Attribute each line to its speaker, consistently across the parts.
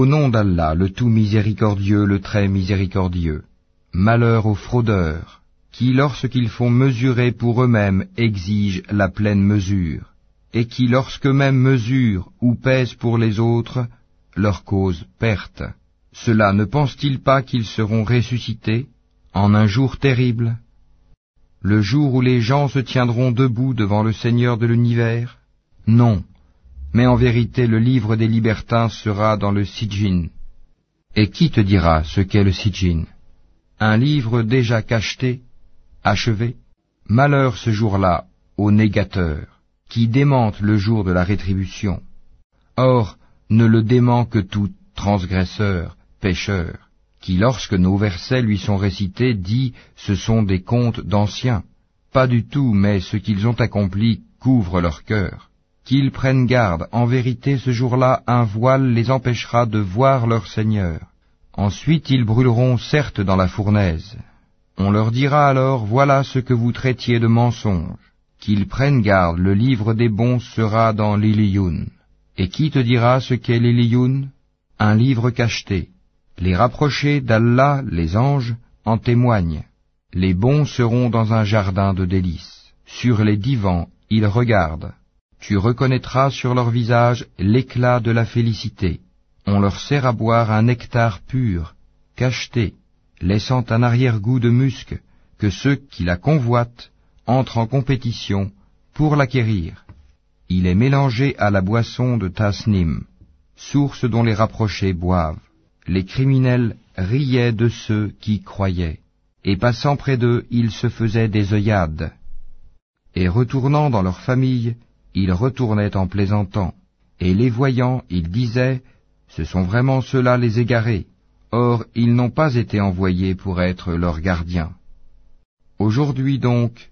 Speaker 1: Au nom d'Allah, le tout miséricordieux, le très miséricordieux. Malheur aux fraudeurs, qui lorsqu'ils font mesurer pour eux-mêmes exigent la pleine mesure, et qui lorsqu'eux-mêmes mesurent ou pèsent pour les autres, leur cause perte. Cela ne pense-t-il pas qu'ils seront ressuscités en un jour terrible? Le jour où les gens se tiendront debout devant le Seigneur de l'univers? Non, mais en vérité le livre des libertins sera dans le Sijin. Et qui te dira ce qu'est le Sijin? Un livre déjà cacheté, achevé? Malheur ce jour-là aux négateurs, qui démentent le jour de la rétribution. Or, ne le dément que tout transgresseur, pécheur, qui lorsque nos versets lui sont récités dit ce sont des contes d'anciens. Pas du tout, mais ce qu'ils ont accompli couvre leur cœur qu'ils prennent garde, en vérité ce jour-là un voile les empêchera de voir leur Seigneur. Ensuite ils brûleront certes dans la fournaise. On leur dira alors, voilà ce que vous traitiez de mensonge. Qu'ils prennent garde, le livre des bons sera dans l'Iliyun. Et qui te dira ce qu'est l'Iliyun Un livre cacheté. Les rapprochés d'Allah, les anges, en témoignent. Les bons seront dans un jardin de délices. Sur les divans, ils regardent tu reconnaîtras sur leur visage l'éclat de la félicité. On leur sert à boire un nectar pur, cacheté, laissant un arrière-goût de musc, que ceux qui la convoitent entrent en compétition pour l'acquérir. Il est mélangé à la boisson de Tasnim, source dont les rapprochés boivent. Les criminels riaient de ceux qui croyaient, et passant près d'eux, ils se faisaient des œillades. Et retournant dans leur famille, ils retournaient en plaisantant, et les voyant, ils disaient, Ce sont vraiment ceux-là les égarés, or ils n'ont pas été envoyés pour être leurs gardiens. Aujourd'hui donc,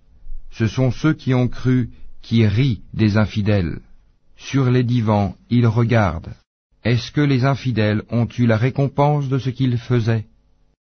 Speaker 1: ce sont ceux qui ont cru qui rient des infidèles. Sur les divans, ils regardent. Est-ce que les infidèles ont eu la récompense de ce qu'ils faisaient?